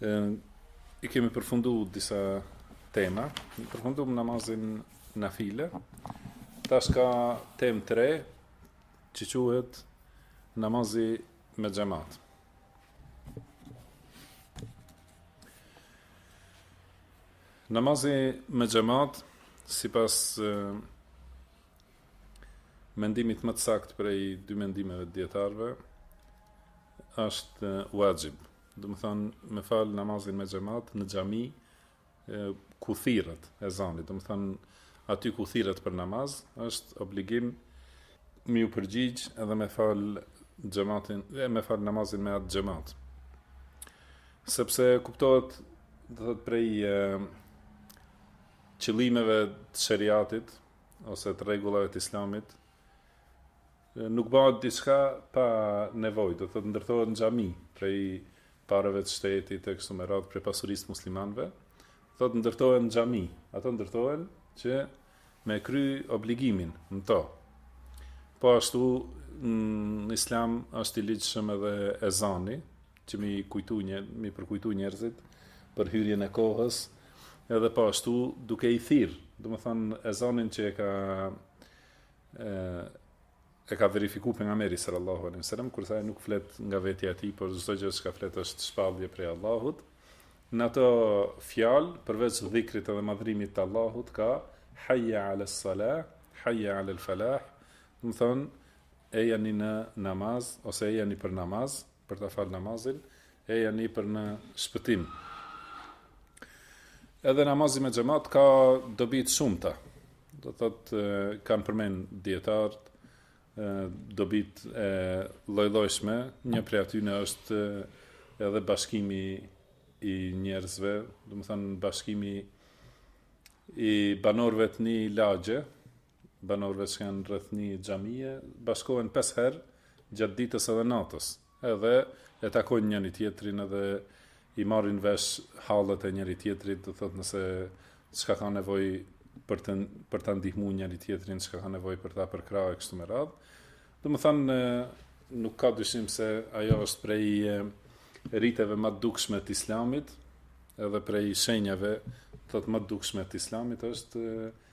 I kemi përfundu disa tema, i përfundum namazin nafile, tash ka tem të re, që quhet namazi me xhemat. Namazi me xhemat, sipas mendimit më të sakt prej dy mendimeve t'dijetarve, është vaxhib. domethënë me fal namazin me xhemat në xhami ku thirret ezani, domethënë aty ku thirret për namaz është obligim me ju përgjigj edhe me fal xhematin dhe me fal namazin me atë xhemat. Sepse kuptohet do thot prej qëllimeve të sheriatit ose të rregullave të islamit Nuk bëhet diçka pa nevojë, do të thotë ndërtohen xhami prej pareve të shtetit e kështu me radhë prej pasurisë të muslimanëve, thotë ndërtohen xhami, ato ndërtohen që me kry obligimin në to. Po ashtu në islam është i ligjshëm edhe ezani, që mi kujtu një, mi përkujtu njerëzit për hyrjen e kohës, edhe po ashtu duke i thirr, domethënë ezanin që e ka e ka verifiku Pejgamberi salallahu alejhi ve selem, kurse ai nuk flet nga vetja e tij, por çdo gjë që ka flet është shpallje prej Allahut, në ato fjalë, përveç dhikrit edhe madhrimit të Allahut, ka hajja alë salah, hajja alë falah, domethënë, ejani në namaz, ose ejani për namaz, Për ta fal namazin, ejani për në shpëtim. Edhe namazi me xhemat ka dobi të shumta. Do thot kanë përmend dijetarët dobi të lloj-llojshme, një prej atyne është edhe bashkimi i njerëzve, domethënë bashkimi i banorëve të një lagje, Banorëve që janë rreth një xhamie bashkohen pesë herë gjatë ditës edhe natës, edhe e takojnë njëri tjetrin edhe i marrin vesh hallet e njëri tjetrit, do thotë nëse çka ka nevojë për të për ta ndihmuar njëri tjetrin, çka ka nevojë për ta përkrahë kështu me radhë. Domethënë nuk ka dyshim se ajo është prej riteve më të dukshme të Islamit, edhe prej shenjave ma të dukshme të Islamit është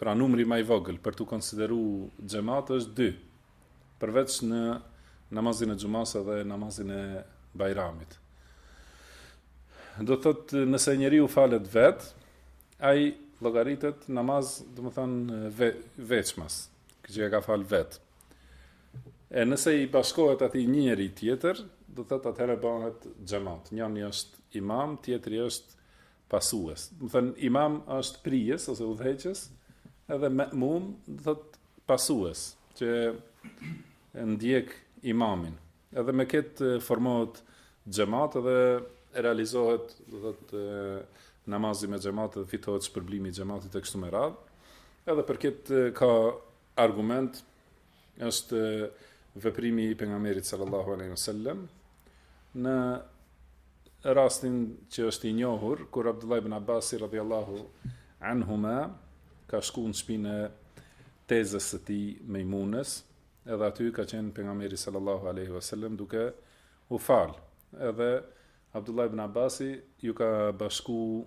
Pra numri ma i vogël per tu konsideru xhemat është dy, përveç në namazin e xhumasë edhe namazin e bajramit. Do të thotë nëse njeriu falet vet, ai llogaritet namaz, domethanë ve, veçmas, që e ka fal vet. E nëse i bashkohet atij një njeri tjetër, do të thotë atëherë bëhet xhamat. Njani është imam, tjetri është pasues. Domethënë imam është prijës ose udhëheqës, edhe me'mum do thot pasues që e ndjek imamin. Edhe me këtë formohet xhamat dhe realizohet do thot namazi me xhamat dhe fitohet shpërblimi i xhamatit e kështu me radhë. Edhe për këtë ka argument është veprimi i pejgamberit sallallahu alaihi wasallam në rastin që është i njohur kur Abdullah ibn Abbas radhiyallahu anhuma ka shku në shpinë e tezës së tij Mejmunes edhe aty ka qenë pejgamberi sallallahu alaihi wasallam duke u fal edhe Abdullah ibn Abbasi iu ka bashku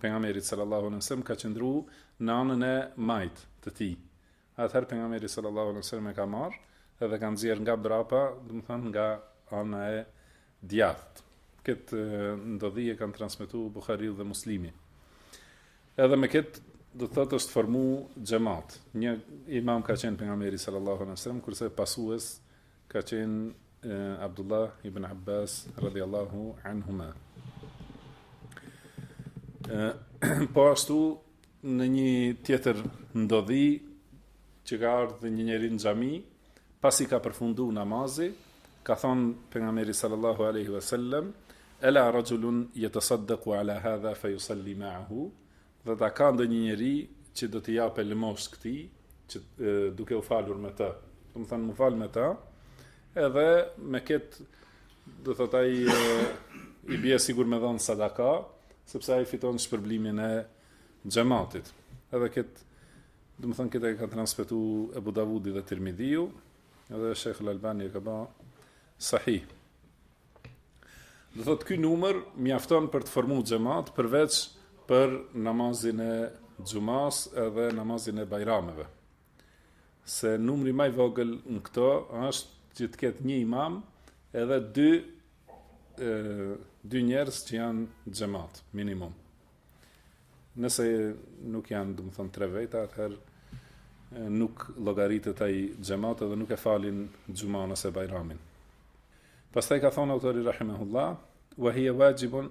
pejgamberit sallallahu alaihi wasallam ka qëndru në anën e majt të tij atëherë pejgamberi sallallahu alejhi wasallam e ka marrë edhe e ka nxjerr nga brapa, domethonë nga ana e djathtë. Këtë ndodhi e kanë transmetu Buhariu dhe Muslimi. Edhe me këtë do të thotë është formu xhamat. Një imam ka qenë pejgamberi sallallahu alejhi wasallam kurse pasues ka qenë Abdullah ibn Abbas radhiyallahu anhuma. Po ashtu Në një tjetër ndodhi që ka ardhë një njeri në xhami, pasi ka përfundu namazi, ka thonë pejgamberi sallallahu aleyhi ve sellem, Ela raxhulun jetesaddeku ala hadha fe jusalli meahu, domethënë a ka ndonjë njeri që do t'i jape lëmoshë këtij, që e, duke u falur me të. Domethënë, me u fal me ta, edhe me këtë Do të thotë ai i bie sikur me dhonë sadaka, sepse ai fiton shpërblimin e xhamatit. Edhe këtë, domethonë këtë e ka transmetu Abu Davudi dhe Tirmidhiu, edhe Sheikh Al-Albani e ka ba sahih. Do thotë ky numër mjafton për të formu xhamat përveç për namazin e xhumasë edhe namazin e bajrameve. se numri ma i vogël në këto është që të ketë një imam edhe dy e, dy njerëz që janë xhamat minimum. Nëse nuk janë, domethonë tre veta, atëherë nuk llogaritet ai xhamat edhe nuk e falin xhumanë ose bajramin. Pastaj ka thënë autori rahimahullah, "Wa hiya wajibun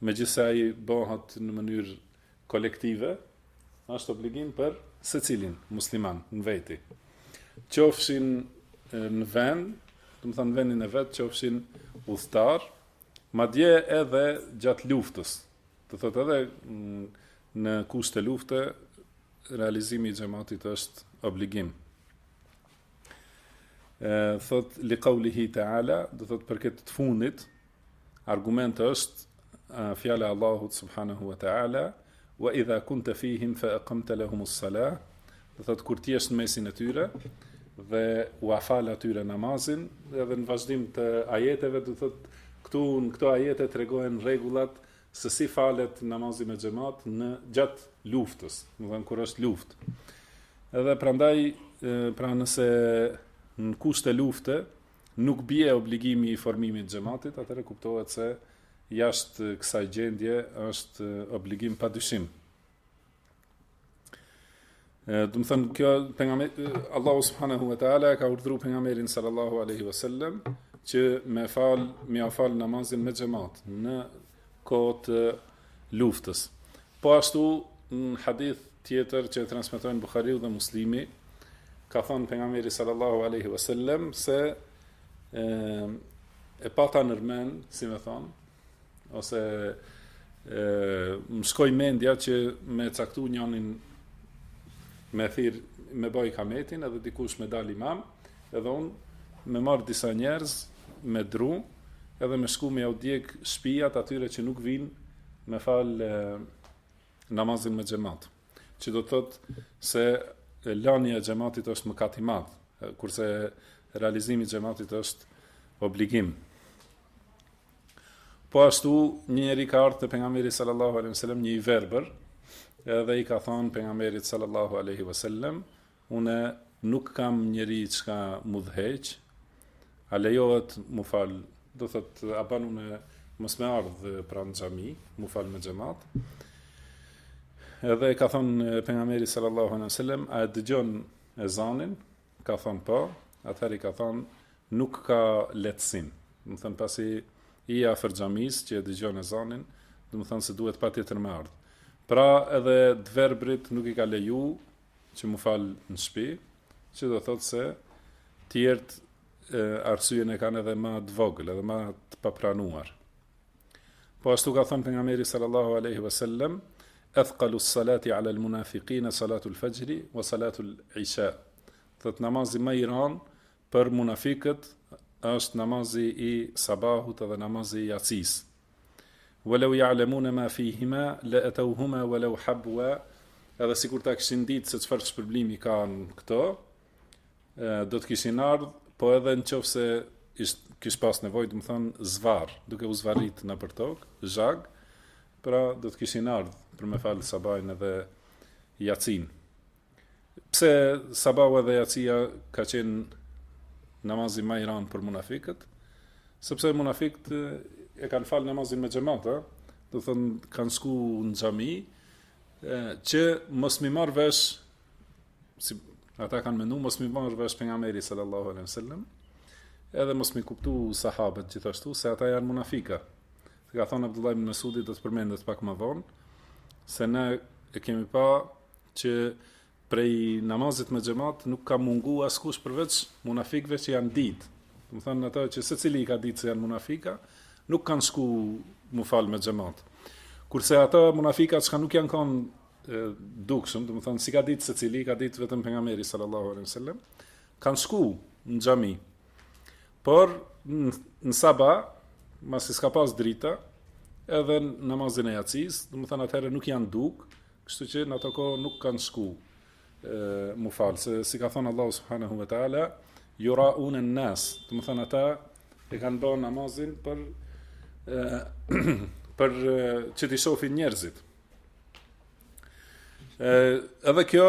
Megjithëse ai bahet në mënyrë kolektive, është obligim për secilin musliman në veti. Qofshin në vend, domethënë në vendin e vet, qofshin udhëtar, madje edhe gjatë luftës. Do thotë edhe mm, në kushte lufte realizimi i xhamatit është obligim. Ë thot li qawlihi ta'ala, do thot për këtë të fundit, Argument është fjala e Allahut subhanahu wa taala wa idha kunta fihim fa aqamta lahum as-salah do thot kur ti je në mesin e tyre dhe ua fal atyre namazin edhe në vazhdim të ajeteve do thot këtu në këto ajete tregohen rregullat se si falet namazi me xhamat në gjat luftës domethënë kur është luftë edhe prandaj pra nëse në kushte lufte nuk bie obligimi i formimit xhematit, atëherë kuptohet se jashtë kësaj gjendje është obligim pa dyshim. Domethënë pejgamberi Allahu subhanahu wa taala e ka urdhëru pejgamberin sallallahu alaihi wasallam që me fal, me fal namazin me xhamat në kohë të luftës. Po ashtu në hadith tjetër që e transmetojnë Buhariu dhe Muslimi, ka thonë pejgamberi sallallahu alaihi wasallam se e, e pata nër men, si me thonë, ose e më shkoi mendja që me caktu njanin me thirr me ba kametin edhe dikush me dal imam, edhe un me marr disa njerëz me dru, edhe me shku me jau djeg shpijat atyre që nuk vijnë me fal namazin me xhamat. Që do të thotë se lanja e xhamatit është mëkat i madh, kurse realizimi i xhamatit është obligim. Po ashtu një njeri ka ardh te pejgamberi sallallahu alejhi ve sellem një i verbër, edhe i ka thanë pejgamberit sallallahu alejhi ve sellem, Unë nuk kam njeri që m'udhëheq a lejohet mu fal do thot a ban une mos me ardh pra n'xhami mu fal me xhemat edhe i ka thon pejgamberi sallallahu alaihi wasallam a e dëgjon ezanin ka thon po atëherë i ka thon nuk ka lehtësim domethënë pasi je afër xhamis që e dëgjon ezanin domethënë se duhet patjetër me ardh pra edhe t'verbrit nuk i ka leju që mu fal në shpi, që do thotë se tjerët arsyen e kanë edhe ma të vogël, edhe ma të papranuar. Po ashtu ka thonë pejgamberi sallallahu alaihi wasallam, "Athqalu as-salati 'ala al-munafiqina salatu al-fajr wa salatu al-isha." Do thotë namazi ma i randë për munafiqët është namazi i sabahut edhe namazi i jacisë. Walau ya'lamuna ma fihima la atawhuma walau habwa edhe sikur ta kishin ditë se çfarë shpërblimi kanë këto do të kishin ardh po edhe në qofë se ish, kish pas nevojë domethënë zvarrë duke u zvarrit nëpër tokë zhag pra do të kishin ardh për me fal sabajn edhe jacin Pse Sabahu edhe Jacia ka qenë namazi më i rëndë për munafikët? Sepse munafikët e kanë fal namazin me xhamat, domethënë kanë shku në xhami, që mos m'i marr vesh si ata kanë menduar mos m'i marr vesh pejgamberi sallallahu alaihi wasallam, edhe mos m'i kuptu sahabët gjithashtu se ata janë munafika. Se ka thënë Abdullah ibn Mesudi do të përmendet pak më vonë se ne e kemi pa që prej namazit me xhamat nuk ka mungu askush përveç munafikëve që janë ditë. Domethënë ata që secili i ka ditë se janë munafika, nuk kanë shku mu fal me xhamat. Kurse ata munafika që nuk janë kanë dukshëm, domethënë s'i ka ditë secili, i ka ditë vetëm pejgamberi sallallahu alaihi wasallam, kanë shku në xhami. Por në saba, masi s'ka pas drita, edhe në namazin e jacis, domethënë atëherë nuk janë duk, Kështu që në ato kohë nuk kanë shku e, mu falë, se si ka thonë Allahu subhanahu wa ta'ala, yura'una an-nas, domethënë ata e kanë bërë namazin për, e, për e, që t'i shofin njerëzit. E, edhe kjo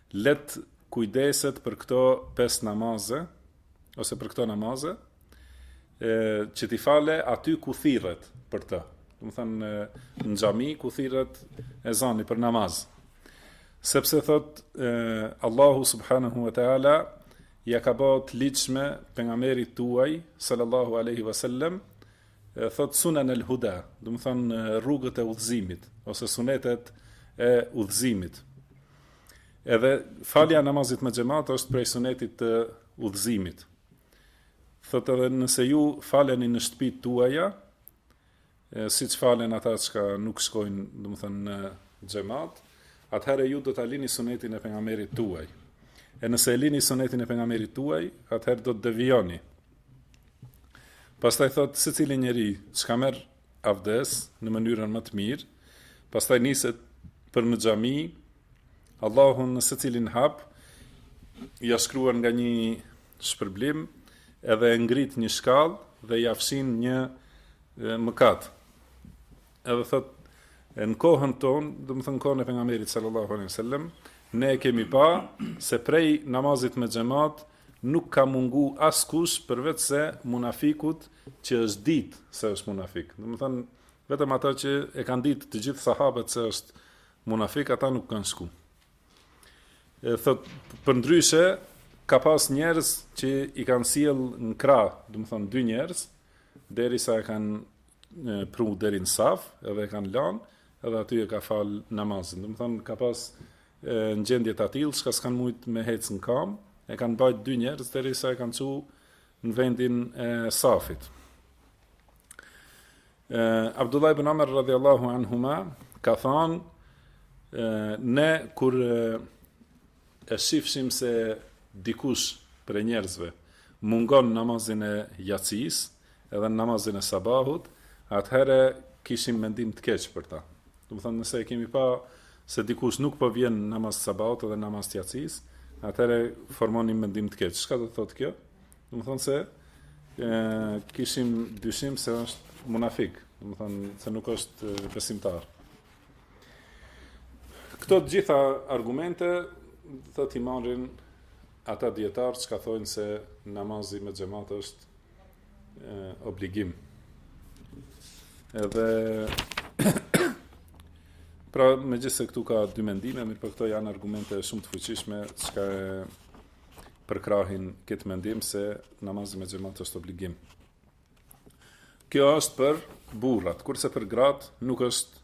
Le të kujdeset për këto pesë namaze, ose për këto namaze, e, që t'i fale aty ku thirret për të. Domethënë në xhami ku thirret ezani për namaz. Sepse thot e, Allahu subhanahu wa taala ja ka bë të ligjshme pejgamberit tuaj sallallahu alaihi wasallam thot sunan el huda, domethënë rrugët e udhëzimit ose sunetet e udhëzimit. Edhe falja e namazit me xhamat është prej sunetit të udhëzimit. Thotë edhe nëse ju faleni në shtëpitë tuaja, siç falen ata që nuk shkojnë, domethënë në xhamat, atëherë ju do ta lini sunetin e pejgamberit tuaj. E nëse e lini sunetin e pejgamberit tuaj, atëherë do të devijoni. Pastaj thot secili njeri që ka merr avdes në mënyrën më të mirë, pastaj niset për në xhami, Allahu në secilin hap ja shkruan nga një shpërblim edhe e ngrit një shkallë dhe ja fshin një mëkat. Edhe thot në kohën tonë, domethënë kohën e pejgamberit sallallahu alaihi wasallam, ne e kemi pa se prej namazit me xhamat Nuk ka mungu askush përveç se munafikut që është ditë se është munafik. Domethënë vetëm ata që e kanë ditë të gjithë sahabët se është munafik, ata nuk kanë shku. E thotë përndryshe ka pas njerëz që i kanë sjell në krah, domethënë dy njerëz derisa e kanë pru deri në saf, edhe e kanë lënë, edhe aty e ka fal namazin. Domethënë ka pas në gjendje të atillë, çka s'kanë mujtë me hecë në kamë, e kanë bajtë dy njerëz, derisa e kanë çu në vendin e safit. Abdullah ibn Omer radhiyallahu anhuma ka thënë ne kur e shifshim se dikush prej njerëzve mungon në namazin e jacisë edhe në namazin e sabahut, atëherë kishim mendim të keq për ta. Domethënë nëse e kemi pa se dikush nuk po vjen në namaz të sabahut dhe namaz të jacisë, atëherë formonim mendim të keq. Çka do të thotë kjo? Domethënë se e, kishim dyshim se është munafik, domethënë se nuk është besimtar. Këto të gjitha argumente thotë i marrin ata dijetarë që thonë se namazi me xhamat është obligim. Edhe pra megjithëse këtu ka dy mendime, mirëpo këto janë argumente shumë të fuqishme, çka e përkrahin këtë mendim se namazi me xhemat është obligim. Kjo është për burrat, kurse për gratë nuk është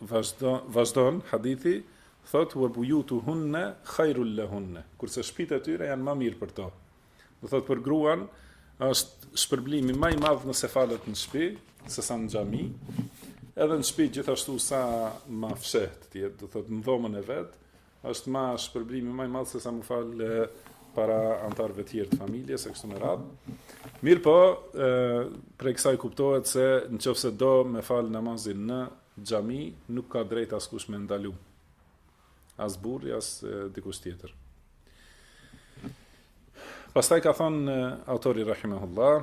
vazhdon hadithi thotë wa buyutuhunna khairun lahunna kurse shpitë e tyre janë ma mirë për to do thotë për gruan është shpërblimi ma i madh nëse falet në shpi se sa në xhami edhe në shpi gjithashtu sa ma fshehtë të jetë do thotë në dhomën e vet Është ma shpërblimi ma i madh se sa m'u fal para anëtarëve tjerë të familjes, e kështu me radhë. Mirëpo, e, prej kësaj kuptohet se në qoftë se do me fal namazin në xhami, nuk ka drejtë askush me ndalu. As burri, as e, dikush tjetër. Pastaj ka thonë autori Rahimahullah,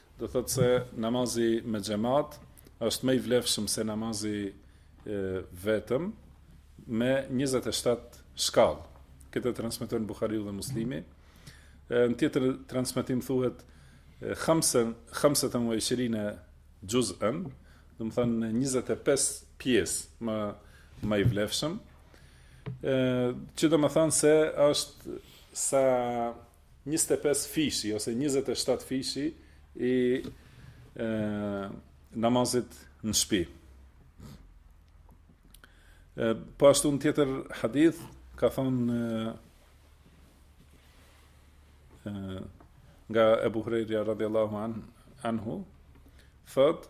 Do të thotë se namazi me xhamat është më i vlefshëm se namazi vetëm me 27 shkallë. Këtë transmetojnë Buhariu dhe Muslimi. Në tjetër transmetim thuhet khamsen khamsatan wa ishrina juz'an, domethënë 25 pjesë ma i vlefshëm. Ë, që domethënë se është sa njëzet e pesë fishi ose njëzet e shtatë fishi i e, namazit në shpi. E, po ashtu në tjetër hadith, ka thonë nga Ebu Hurejra radijallahu an, anhu, thot,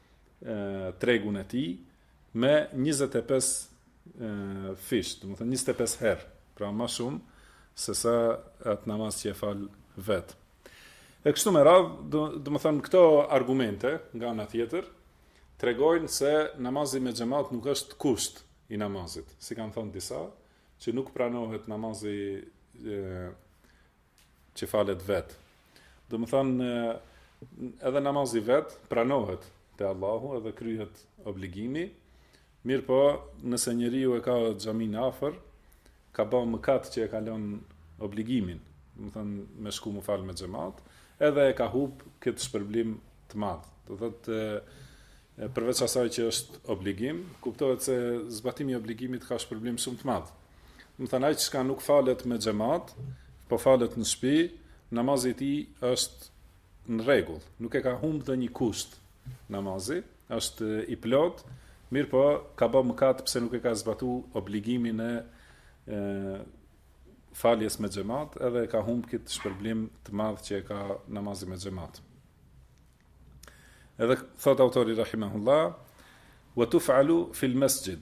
tregun e tij me 25 fish, domethënë 25 herë, pra më shumë se sa atë namaz që e fal vet. E kështu me radhë, domethënë këto argumente nga ana tjetër tregojnë se namazi me xhemat nuk është kusht i namazit. Si kanë thënë disa, që nuk pranohet namazi e, që falet vet. Domethënë edhe namazi vet pranohet te Allahu edhe kryhet obligimi. Mirëpo, nëse njeriu e ka xhaminë afër, ka ba mëkat që e ka lonë obligimin, domethënë me shku me u fal me xhemat, edhe e ka humb këtë shpërblim të madh. Do të thotë përveç asaj që është obligim, kuptohet se zbatimi i obligimit ka shpërblim shumë të madh. Domethënë, ai çka nuk falet me xhemat, po falet në shpi, namazi i tij është në rregull, nuk e ka humb ndonjë kusht namazi, është i plotë, mirëpo ka bë mëkat pse nuk e ka zbatu obligimin e, e faljes me xhemat, edhe e ka humb këtë shpërblim të madh që e ka namazi me xhemat. Edhe thot autori Rahimahullah, wa tuf'alu fil masjid.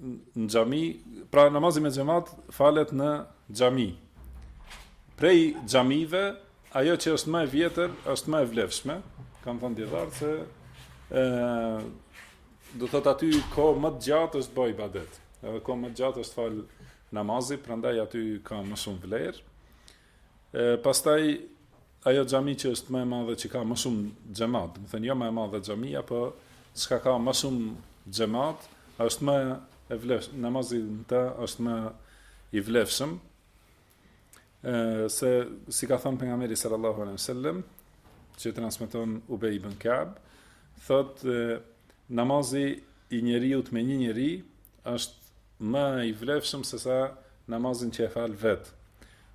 në xhami, pra namazi me xhemat falet në xhami. Prej xhamive, ajo që është më e vjetër, është më e vlefshme, kanë thënë dijetarët se ë do të thotë aty kohë më të gjatë është bë ibadet. Edhe kohë më të gjatë është fal namazi, prandaj aty ka më shumë vlerë. E pastaj ajo xhami që është ma e madhe që ka ma shumë xhemat, domethënë jo ma e madhe xhamia, po çka ka ma shumë xhemat, është më e vlesh, namazi në të është më i vlefshëm, se si ka thënë pejgamberi sallallahu alejhi ve sellem që transmeton Ubej ibn Ka'b thot namazi i njeriut me një njeri është më i vlefshëm sesa namazi që e fal vet.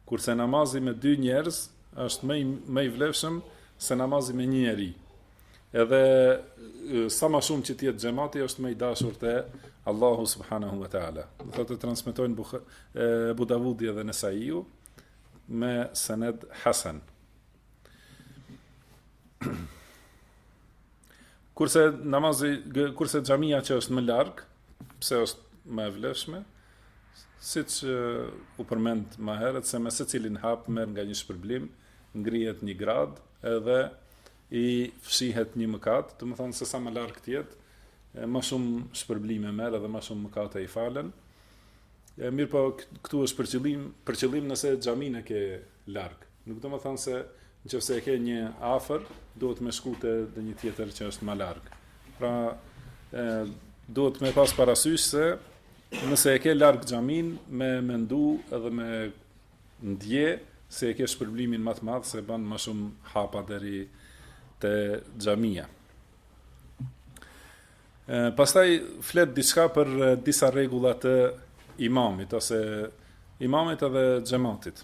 Kurse namazi me dy njerëz është më i më i vlefshëm se namazi me një njeri. Edhe sa ma shumë që të jetë xhemati është më i dashur te Allahu subhanahu wa taala. Do të, të transmetojnë Bukh Ebu Davudi dhe Nesaiu me sened hasen. Kurse namazi, kurse xhamia që është më larg, pse është më e vlefshme, siç u përmend më herët se me secilin hap merr nga një shpërblim, ngrihet një gradë edhe i fshihet një mëkat, domethënë se sa më larg të jetë, më shumë shpërblime merr edhe më shumë mëkate i falen. E mirëpo këtu është për qëllim, për qëllim nëse xhaminë e ke larg. Nuk domethënë se në qoftë se e ke një afër, do të me shku te edhe një tjetër që është më larg. Pra, e, do të me pas parasysh se nëse e ke larg xhaminë, me mendu edhe me ndje se e ke shpërblimin më të madh, se ban më shumë hapa deri te xhamia. Pastaj flet diçka për disa rregulla të imamit ose imamit edhe xhamatit.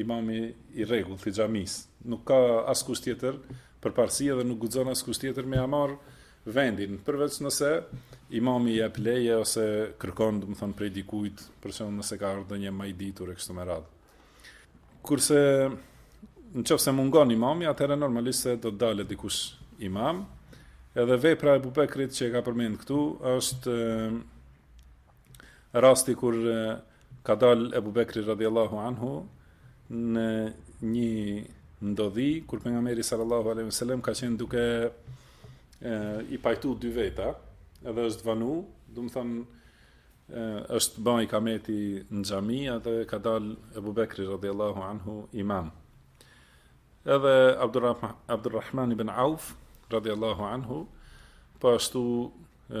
imami i rregullt i xhamisë. Nuk ka askush tjetër përparësi dhe nuk guxon askush tjetër me ia marr vendin, përveç nëse imami i jep leje ose kërkon, domethënë, prej dikujt, për shembull, nëse ka ardhur ndonjë më i ditur e kështu me radhë. Kurse në qoftë se mungon imami, atëherë normalisht se do të dalë dikush imam, edhe vepra e Ebu Bekrit që e ka përmend këtu, është rasti kur ka dalë Ebu Bekri radiallahu anhu në një ndodhi, kur pejgamberi sallallahu aleyhi sallam ka qenë duke e, i pajtu dy veta, edhe është vanu, domethënë, është bërë ikameti në xhami, edhe ka dalë Ebu Bekri radiallahu anhu imam. Edhe Abdurrahman ibn Auf radiallahu anhu, po ashtu e,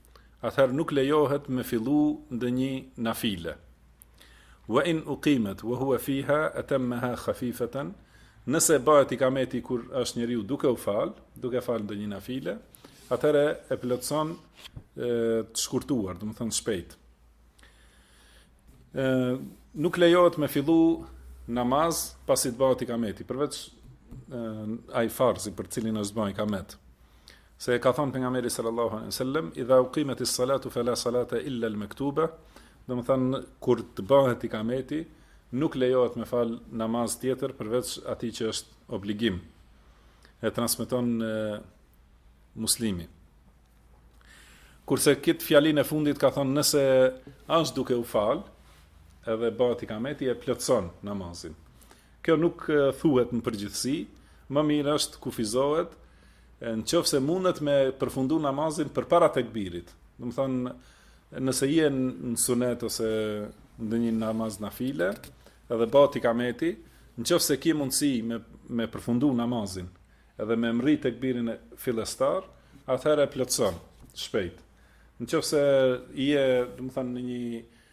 atëherë nuk lejohet me fillu ndonjë nafile. Wa in ukimet, wa hua fiha, atemmeha khafifeten, nëse bëhet ikameti kur është njeriu duke u falë, duke falë ndonjë nafile, atëherë e plotëson të shkurtuar, domethënë shpejt. E, nuk lejohet me fillu namaz pasi të bëhet ikameti, përveç e, atij farzi për të cilin është bërë ikameti. Se e ka thënë pejgamberi sallallahu alejhi wasallam, "Idha uqimat as-salatu fala salata illa al-maktuba", domethënë kur të bëhet ikameti, nuk lejohet me falë namaz tjetër përveç atij që është obligim. E transmeton Muslimi. Kurse këtë fjalinë e fundit ka thonë nëse është duke u falë, edhe bëhet ikameti e plotëson namazin. Kjo nuk thuhet në përgjithësi, më mirë është të kufizohet Në qoftë se mundet me përfundu namazin përpara tekbirit, domethonë, nëse je në sunet ose në një namaz nafile, edhe bahet ikameti, në qoftë se ki mundësi me, me përfundu namazin, edhe me mrri tekbirin fillestar, atëherë e plëtson, shpejt. Në qoftë se je, domethonë, në një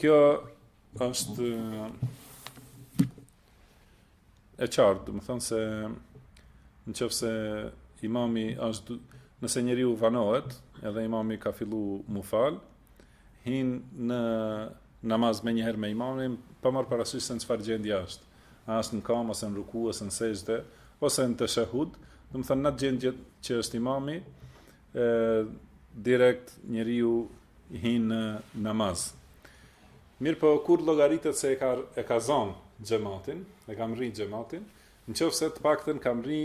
Kjo është e qartë, domethonë se në qoftë se imami është, nëse njeriu vanohet, edhe imami ka fillu m'u falë, hin në namaz menjëherë me imamin, pa marrë parasysh se në çfarë gjendja është. A është në kam, ose në ruku, ose në sexhde, ose në teshehud, domethonë n'at gjendje që është imami, e direkt njeriu hin në namaz. Mirëpo kur llogaritet se e ka e ka zon xhamatin, e ka mrri xhamatin, në qoftë se të paktën ka mrri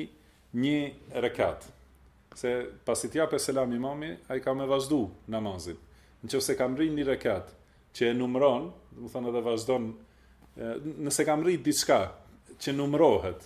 një rekat. Se pasi të japë selam imami, ai ka me vazhdu namazin. Në qoftë se ka mrri një rekat që e numëron, domethonë edhe vazhdon nëse ka mrri diçka që numërohet,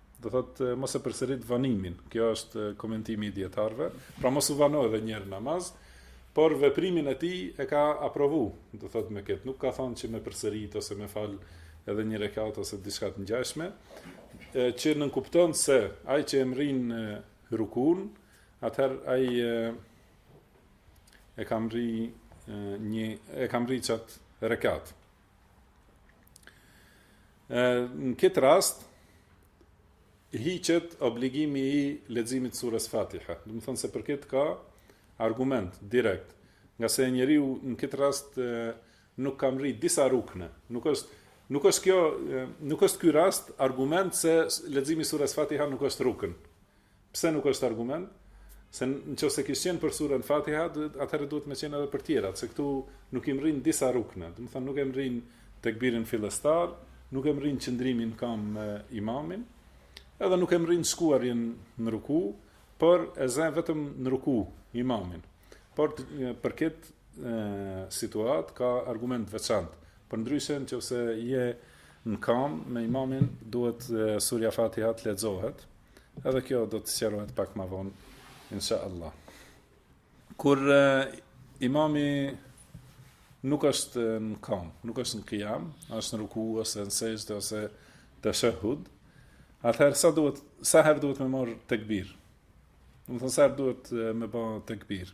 Do të thotë mos e përsërit vanimin. Kjo është komentimi i dijetarëve. Pra mos u vano edhe një herë n'namaz, por veprimin e tij e ka aprovu. Do të thotë me këtë nuk ka thënë që me përsërit ose me fal edhe një rekat ose diçka të ngjashme, që nënkupton se ai që e mrrin rukun, atëherë ai e, e ka mrri një e ka mrri qat rekat. Në këtë rast, hiqet obligimi i leximit të surës Fatiha. Domethonë se për këtë ka argument, direkt. Ngase njeriu në këtë rast nuk ka mrritë disa rukne. Nuk është, nuk është kjo, nuk është ky rast argument se leximi i surës Fatiha nuk është rukën. Pse nuk është argument? Se në qoftë se kish qenë për surën Fatiha, atëherë duhet me qenë edhe për tjerat, se këtu nuk i mrrin disa rukne, domethonë nuk e mrrin tekbirin fillestar, nuk e mrrin qëndrimin n'kam me imamin, edhe nuk e mrrin shkuarjen në ruku, por e zen vetëm në ruku imamin. Por për këtë situatë ka argument t'veçantë, përndryshe n'qoftë se je në kam me imamin duhet surja Fatiha të lexohet, Edhe kjo do të sqarohet pak ma vonë, insha Allah. Kur imami nuk është në kam, nuk është në kijam, është në ruku ose në sexhde ose teshehud, atëherë sa duhet, sa herë duhet me marr tekbir? Domethonë sa herë duhet me ba tekbir?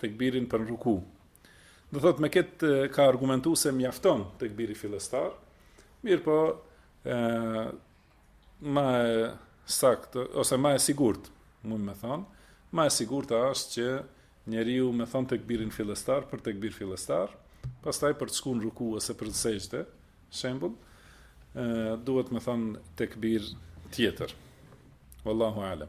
tekbirin për ruku. Do thotë me këtë ka argumentuar se mjafton tekbiri fillestar, mirëpo ë ma saktë ose ma e sigurt, mund të them, ma e sigurt është që njeriu me thon tekbirin fillestar për tekbir fillestar, pastaj për të shkuar në ruku ose për sexhde, shembull, ë duhet me thon tekbir tjetër. Wallahu alem.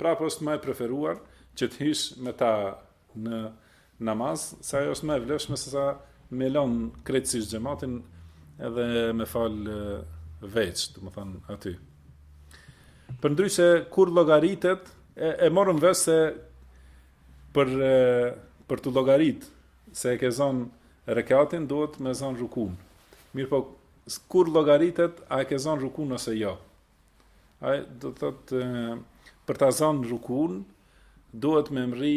Prapë është ma e preferuar që të hysh me ta në namaz, se ajo është më e vlefshme se sa me lënë krejtësisht xhematin edhe me fal veç, domethënë aty. Përndryshe kur llogaritet e, e morëm vesh se për e, për të llogarit se e ke zon rekatin duhet me zon rukun. Mirpo kur llogaritet a e ke zon rukun ose jo. Ai do të thotë për ta zënë rukun duhet me mrri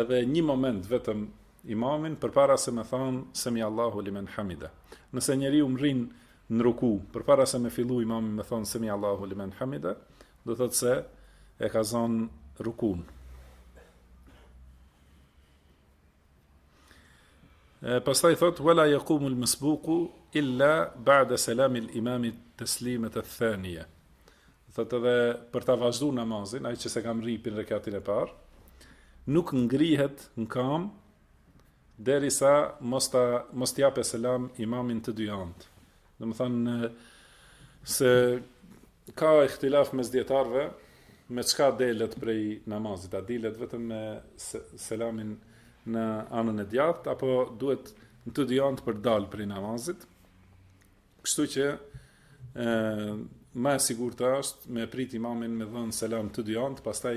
edhe një moment vetëm imamin përpara se me thon semi Allahu limen hamida. Nëse njeriu mrrin në ruku përpara se me fillu imami me thon semi Allahu limen hamida, do të thotë se e ka zënë rukun. Pastaj thot wala yaqumu al-masbuqu illa ba'da salam al-imam at-taslima ath-thaniya. Thot edhe për ta vazhduar namazin, ai që s'e ka mrri rekatin e parë, nuk ngrihet në kamb derisa mos ta mos të japë selam imamin të dy anët. Domethënë se ka ihtilaf mes dijetarëve, me çka delet prej namazit, a delet vetëm me selamin në anën e djathtë, apo duhet në të dy anët për dalë prej namazit, kështu që e, ma e sigurt ashtë me prit imamin me dhënë selam të dy anët, pastaj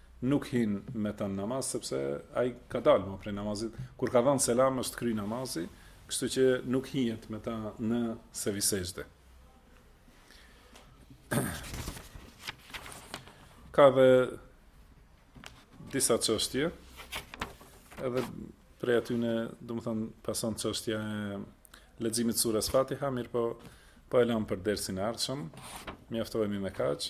nuk hin me të në namaz, sepse ai ka dalë më prej namazit, kur ka dhënë selam është kry namazi, kështu që nuk hihet me ta në sehvi sexhde. Ka dhe disa çështje, edhe prej aty në, domethënë, pason çështja e leximit surës fatiha, mirëpo, po e lamë për dersin e ardhshëm, mjaftohemi me kaq,